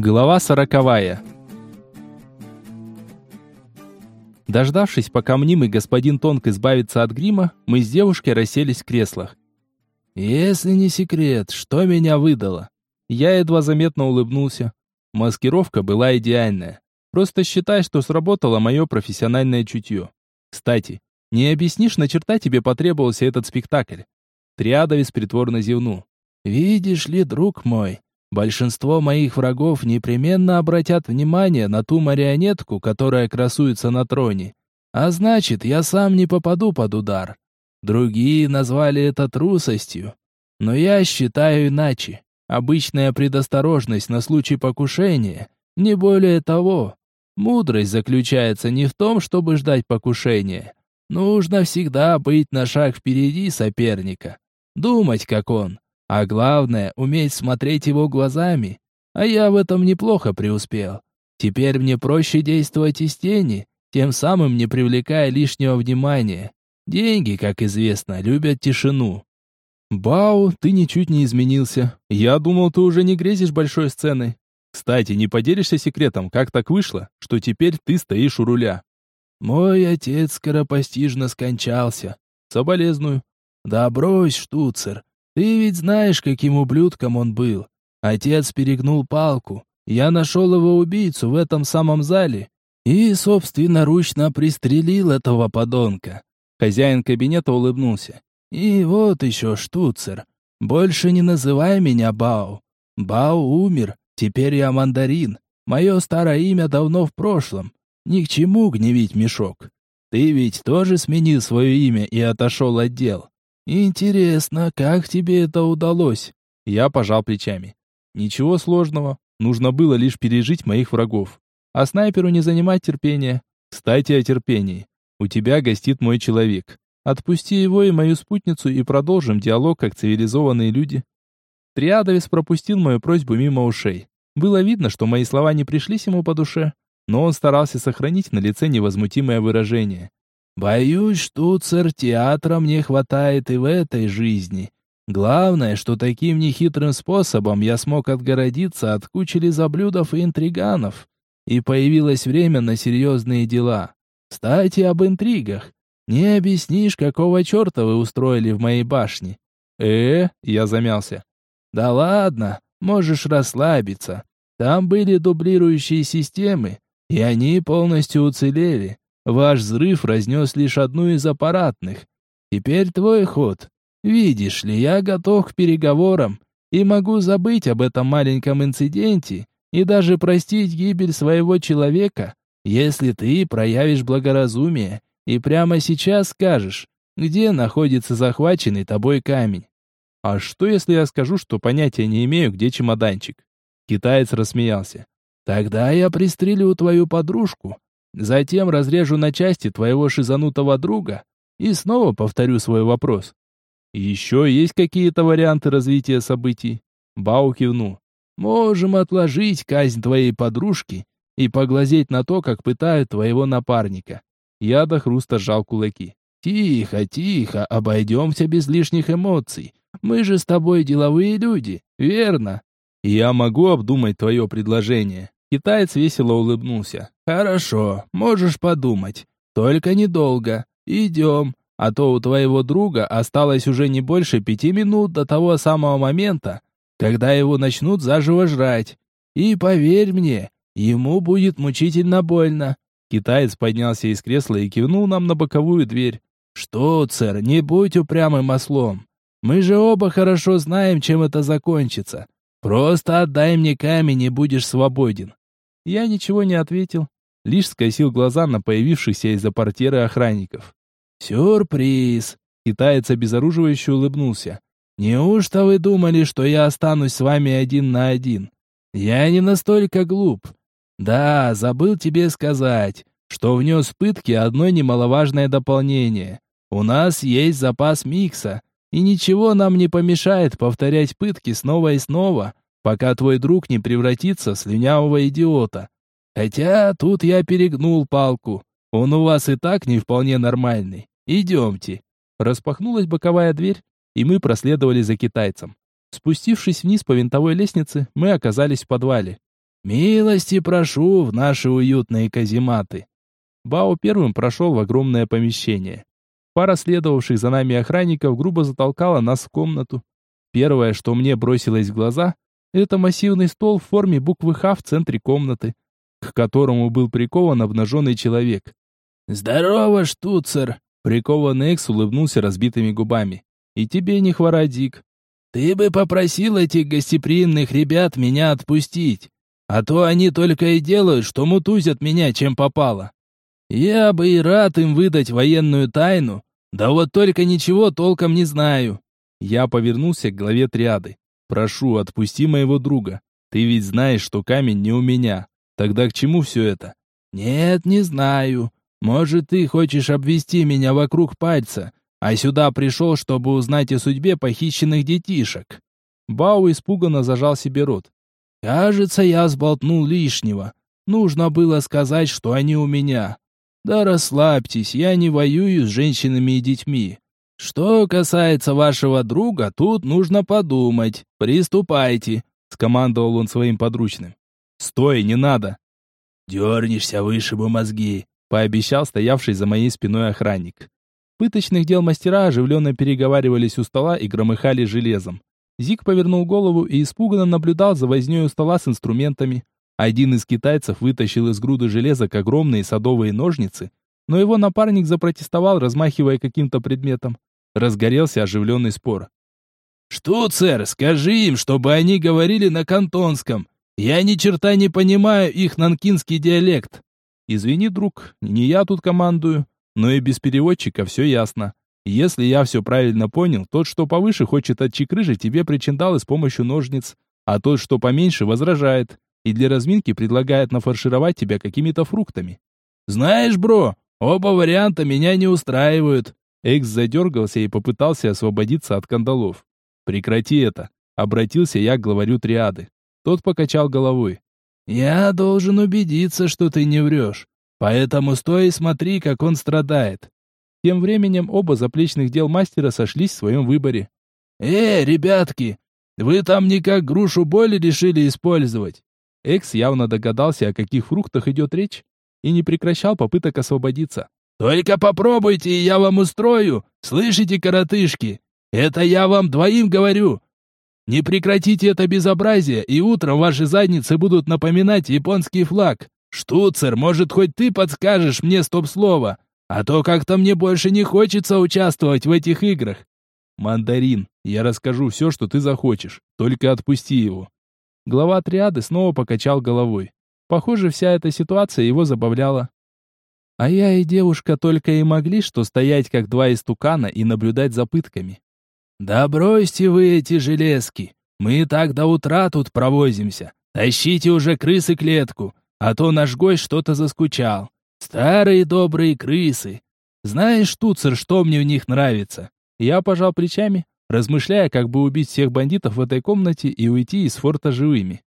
Глава сороковая. Дождавшись, пока мнимый господин Тонк избавится от грима, мы с девушкой расселись в креслах. «Если не секрет, что меня выдало?» Я едва заметно улыбнулся. Маскировка была идеальная. Просто считай, что сработало мое профессиональное чутье. Кстати, не объяснишь, на черта тебе потребовался этот спектакль? Триадовец притворно зевнул. «Видишь ли, друг мой, Большинство моих врагов непременно обратят внимание на ту марионетку, которая красуется на троне. А значит, я сам не попаду под удар. Другие назвали это трусостью. Но я считаю иначе. Обычная предосторожность на случай покушения, не более того. Мудрость заключается не в том, чтобы ждать покушения. Нужно всегда быть на шаг впереди соперника. Думать, как он. А главное, уметь смотреть его глазами. А я в этом неплохо преуспел. Теперь мне проще действовать из тени, тем самым не привлекая лишнего внимания. Деньги, как известно, любят тишину. Бау, ты ничуть не изменился. Я думал, ты уже не грезишь большой сценой. Кстати, не поделишься секретом, как так вышло, что теперь ты стоишь у руля? Мой отец скоропостижно скончался. Соболезную. Да брось, штуцер. Ты ведь знаешь, каким ублюдком он был. Отец перегнул палку. Я нашел его убийцу в этом самом зале и собственноручно пристрелил этого подонка. Хозяин кабинета улыбнулся. И вот еще штуцер. Больше не называй меня Бао. Бао умер, теперь я мандарин. Мое старое имя давно в прошлом. Ни к чему гневить мешок. Ты ведь тоже сменил свое имя и отошел от дел. «Интересно, как тебе это удалось?» Я пожал плечами. «Ничего сложного. Нужно было лишь пережить моих врагов. А снайперу не занимать терпения. Кстати, о терпении. У тебя гостит мой человек. Отпусти его и мою спутницу и продолжим диалог как цивилизованные люди». Триадовец пропустил мою просьбу мимо ушей. Было видно, что мои слова не пришлись ему по душе, но он старался сохранить на лице невозмутимое выражение. Боюсь, что театра мне хватает и в этой жизни. Главное, что таким нехитрым способом я смог отгородиться от кучи лизоблюдов и интриганов. И появилось время на серьезные дела. Кстати, об интригах. Не объяснишь, какого черта вы устроили в моей башне? Э, я замялся. Да ладно, можешь расслабиться. Там были дублирующие системы, и они полностью уцелели. Ваш взрыв разнес лишь одну из аппаратных. Теперь твой ход. Видишь ли, я готов к переговорам и могу забыть об этом маленьком инциденте и даже простить гибель своего человека, если ты проявишь благоразумие и прямо сейчас скажешь, где находится захваченный тобой камень. А что, если я скажу, что понятия не имею, где чемоданчик? Китаец рассмеялся. Тогда я пристрелю твою подружку, Затем разрежу на части твоего шизанутого друга и снова повторю свой вопрос. Еще есть какие-то варианты развития событий? Бау кивнул. Можем отложить казнь твоей подружки и поглазеть на то, как пытают твоего напарника. Я до хруста сжал кулаки. Тихо, тихо, обойдемся без лишних эмоций. Мы же с тобой деловые люди, верно? Я могу обдумать твое предложение. Китаец весело улыбнулся. «Хорошо, можешь подумать. Только недолго. Идем. А то у твоего друга осталось уже не больше пяти минут до того самого момента, когда его начнут заживо жрать. И поверь мне, ему будет мучительно больно». Китаец поднялся из кресла и кивнул нам на боковую дверь. «Что, цэр, не будь упрямым ослом. Мы же оба хорошо знаем, чем это закончится. Просто отдай мне камень и будешь свободен. Я ничего не ответил, лишь скосил глаза на появившихся из-за портьеры охранников. «Сюрприз!» Китаец обезоруживающе улыбнулся. «Неужто вы думали, что я останусь с вами один на один? Я не настолько глуп. Да, забыл тебе сказать, что внес пытки одно немаловажное дополнение. У нас есть запас микса, и ничего нам не помешает повторять пытки снова и снова, пока твой друг не превратится в слюнявого идиота. Хотя тут я перегнул палку. Он у вас и так не вполне нормальный. Идемте». Распахнулась боковая дверь, и мы проследовали за китайцем. Спустившись вниз по винтовой лестнице, мы оказались в подвале. Милости прошу в наши уютные казематы. Бао первым прошел в огромное помещение. Пара следовавших за нами охранников грубо затолкала нас в комнату. Первое, что мне бросилось в глаза, это массивный стол в форме буквы «Х» в центре комнаты, к которому был прикован обнаженный человек. «Здорово, штуцер!» Прикованный Экс улыбнулся разбитыми губами. «И тебе не хвора, Дик. Ты бы попросил этих гостеприимных ребят меня отпустить, а то они только и делают, что мутузят меня, чем попало. Я бы и рад им выдать военную тайну, да вот только ничего толком не знаю». Я повернулся к главе триады. «Прошу, отпусти моего друга. Ты ведь знаешь, что камень не у меня. Тогда к чему все это?» «Нет, не знаю. Может, ты хочешь обвести меня вокруг пальца, а сюда пришел, чтобы узнать о судьбе похищенных детишек». Бау испуганно зажал себе рот. «Кажется, я сболтнул лишнего. Нужно было сказать, что они у меня. Да расслабьтесь, я не воюю с женщинами и детьми. Что касается вашего друга, тут нужно подумать. Приступайте», — скомандовал он своим подручным. «Стой, не надо!» «Дернешься, вышибу мозги», пообещал стоявший за моей спиной охранник. Пыточных дел мастера оживленно переговаривались у стола и громыхали железом. Зик повернул голову и испуганно наблюдал за вознёй у стола с инструментами. Один из китайцев вытащил из груды железок огромные садовые ножницы, но его напарник запротестовал, размахивая каким-то предметом. Разгорелся оживленный спор. «Что, сэр, скажи им, чтобы они говорили на кантонском. Я ни черта не понимаю их нанкинский диалект». Извини, друг, не я тут командую, но и без переводчика все ясно. Если я все правильно понял, тот, что повыше, хочет отчекрыжить тебе причиндалы с помощью ножниц, а тот, что поменьше, возражает и для разминки предлагает нафаршировать тебя какими-то фруктами. Знаешь, бро, оба варианта меня не устраивают. Экс задергался и попытался освободиться от кандалов. Прекрати это, обратился я к главарю триады. Тот покачал головой. Я должен убедиться, что ты не врешь. Поэтому стой и смотри, как он страдает. Тем временем оба заплечных дел мастера сошлись в своем выборе. «Э, ребятки, вы там никак грушу боли решили использовать?» Экс явно догадался, о каких фруктах идет речь, и не прекращал попыток освободиться. «Только попробуйте, и я вам устрою! Слышите, коротышки? Это я вам двоим говорю! Не прекратите это безобразие, и утром ваши задницы будут напоминать японский флаг. Штуцер, может, хоть ты подскажешь мне стоп-слово? А то как-то мне больше не хочется участвовать в этих играх. Мандарин, я расскажу все, что ты захочешь. Только отпусти его. Глава триады снова покачал головой. Похоже, вся эта ситуация его забавляла. А я и девушка только и могли что стоять как два истукана и наблюдать за пытками. «Да бросьте вы эти железки! Мы так до утра тут провозимся. Тащите уже крысы клетку, а то наш гость что-то заскучал. Старые добрые крысы! Знаешь, Туцер, что мне в них нравится?» Я пожал плечами, размышляя, как бы убить всех бандитов в этой комнате и уйти из форта живыми.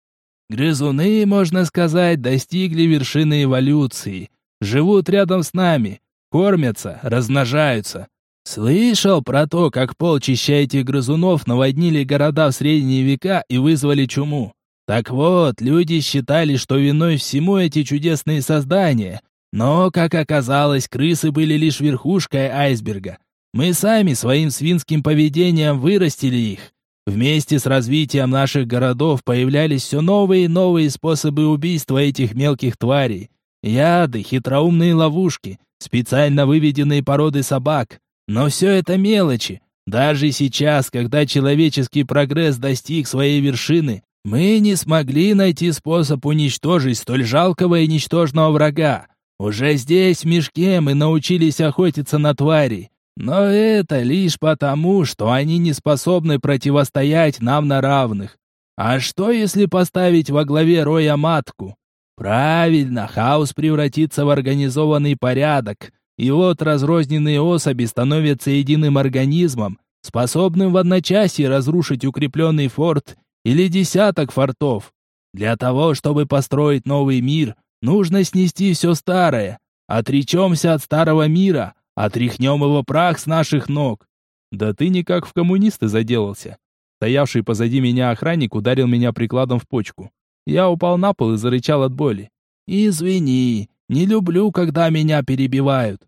«Грызуны, можно сказать, достигли вершины эволюции. Живут рядом с нами, кормятся, размножаются. Слышал про то, как полчища этих грызунов наводнили города в средние века и вызвали чуму. Так вот, люди считали, что виной всему эти чудесные создания. Но, как оказалось, крысы были лишь верхушкой айсберга. Мы сами своим свинским поведением вырастили их. Вместе с развитием наших городов появлялись все новые и новые способы убийства этих мелких тварей. Яды, хитроумные ловушки, специально выведенные породы собак, но все это мелочи. Даже сейчас, когда человеческий прогресс достиг своей вершины, мы не смогли найти способ уничтожить столь жалкого и ничтожного врага. Уже здесь, в мешке, мы научились охотиться на твари. Но это лишь потому, что они не способны противостоять нам на равных. А что, если поставить во главе роя матку? Правильно, хаос превратится в организованный порядок, и вот разрозненные особи становятся единым организмом, способным в одночасье разрушить укрепленный форт или десяток фортов. Для того, чтобы построить новый мир, нужно снести все старое. Отречемся от старого мира, отряхнем его прах с наших ног. Да ты никак в коммунисты заделался. Стоявший позади меня охранник ударил меня прикладом в почку. Я упал на пол и зарычал от боли. «Извини, не люблю, когда меня перебивают».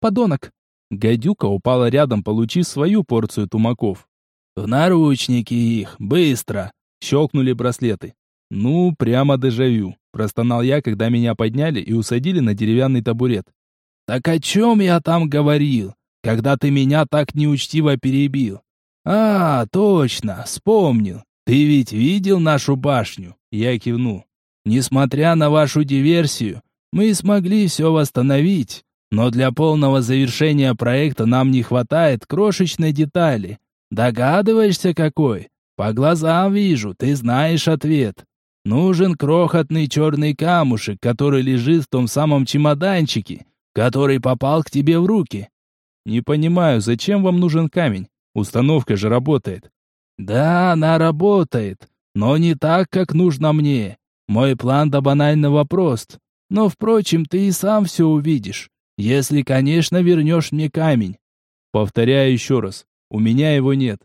«Подонок!» Гадюка упала рядом, получив свою порцию тумаков. «В наручники их, быстро!» Щелкнули браслеты. «Ну, прямо дежавю», – простонал я, когда меня подняли и усадили на деревянный табурет. «Так о чем я там говорил, когда ты меня так неучтиво перебил?» «А, точно, вспомнил. Ты ведь видел нашу башню?» Я кивнул. «Несмотря на вашу диверсию, мы смогли все восстановить, но для полного завершения проекта нам не хватает крошечной детали. Догадываешься, какой? По глазам вижу, ты знаешь ответ. Нужен крохотный черный камушек, который лежит в том самом чемоданчике, который попал к тебе в руки. Не понимаю, зачем вам нужен камень? Установка же работает. Да, она работает, но не так, как нужно мне. Мой план до банального прост. Но, впрочем, ты и сам все увидишь. Если, конечно, вернешь мне камень. Повторяю еще раз, у меня его нет.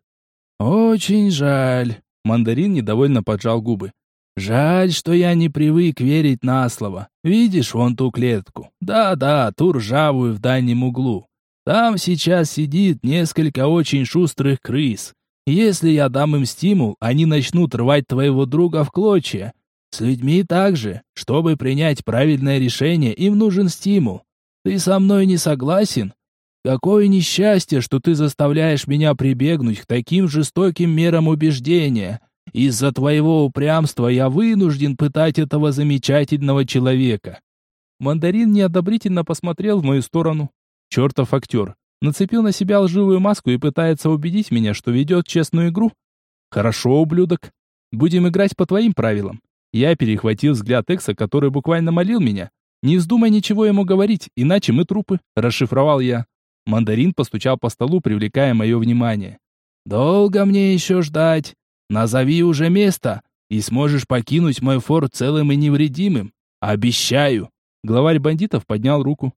Очень жаль. Мандарин недовольно поджал губы. Жаль, что я не привык верить на слово. Видишь вон ту клетку? Да-да, ту ржавую в дальнем углу. Там сейчас сидит несколько очень шустрых крыс. Если я дам им стимул, они начнут рвать твоего друга в клочья. С людьми также. Чтобы принять правильное решение, им нужен стимул. Ты со мной не согласен? Какое несчастье, что ты заставляешь меня прибегнуть к таким жестоким мерам убеждения. Из-за твоего упрямства я вынужден пытать этого замечательного человека». Мандарин неодобрительно посмотрел в мою сторону. Чертов актер. Нацепил на себя лживую маску и пытается убедить меня, что ведет честную игру. Хорошо, ублюдок. Будем играть по твоим правилам. Я перехватил взгляд Экса, который буквально молил меня. Не вздумай ничего ему говорить, иначе мы трупы, расшифровал я. Мандарин постучал по столу, привлекая мое внимание. Долго мне еще ждать? Назови уже место, и сможешь покинуть мой форт целым и невредимым. Обещаю. Главарь бандитов поднял руку.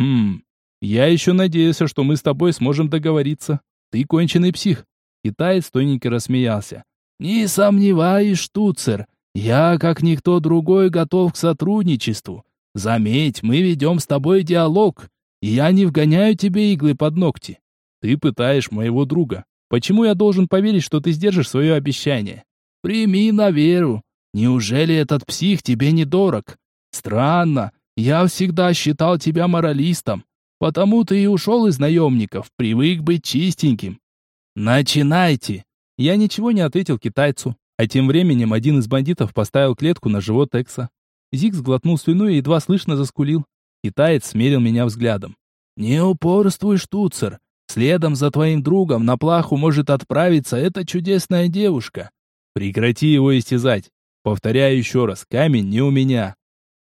Хм, я еще надеялся, что мы с тобой сможем договориться. Ты конченый псих. Китаец тоненько рассмеялся. Не сомневаюсь, штуцер. Я, как никто другой, готов к сотрудничеству. Заметь, мы ведем с тобой диалог, и я не вгоняю тебе иглы под ногти. Ты пытаешь моего друга. Почему я должен поверить, что ты сдержишь свое обещание? Прими на веру. Неужели этот псих тебе не дорог? Странно. Я всегда считал тебя моралистом. Потому ты и ушел из наемников, привык быть чистеньким. Начинайте. Я ничего не ответил китайцу, а тем временем один из бандитов поставил клетку на живот Экса. Зиг сглотнул слюну и едва слышно заскулил. Китаец смерил меня взглядом. «Не упорствуй, штуцер. Следом за твоим другом на плаху может отправиться эта чудесная девушка. Прекрати его истязать. Повторяю еще раз, камень не у меня.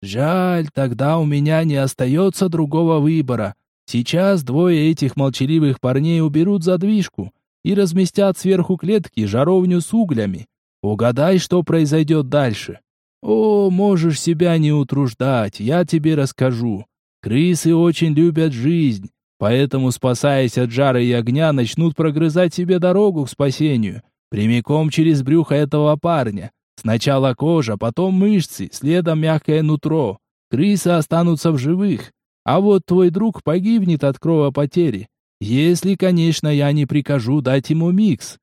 Жаль, тогда у меня не остается другого выбора. Сейчас двое этих молчаливых парней уберут задвижку и разместят сверху клетки жаровню с углями. Угадай, что произойдет дальше. О, можешь себя не утруждать, я тебе расскажу. Крысы очень любят жизнь, Поэтому, спасаясь от жара и огня, начнут прогрызать себе дорогу к спасению, прямиком через брюхо этого парня. Сначала кожа, потом мышцы, следом мягкое нутро. Крысы останутся в живых, а вот твой друг погибнет от кровопотери. Если, конечно, я не прикажу дать ему микс.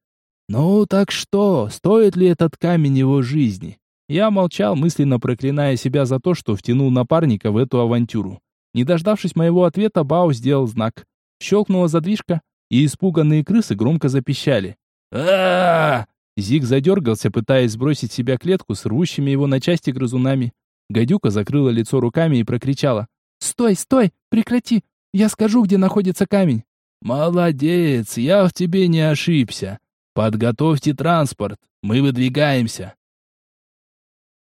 Ну так что, стоит ли этот камень его жизни? Я молчал, мысленно проклиная себя за то, что втянул напарника в эту авантюру. Не дождавшись моего ответа, Бао сделал знак. Щелкнула задвижка, и испуганные крысы громко запищали. а Зиг задергался, пытаясь сбросить с себя клетку с рвущими его на части грызунами. Гадюка закрыла лицо руками и прокричала. «Стой, стой! Прекрати! Я скажу, где находится камень!» «Молодец! Я в тебе не ошибся! Подготовьте транспорт! Мы выдвигаемся!»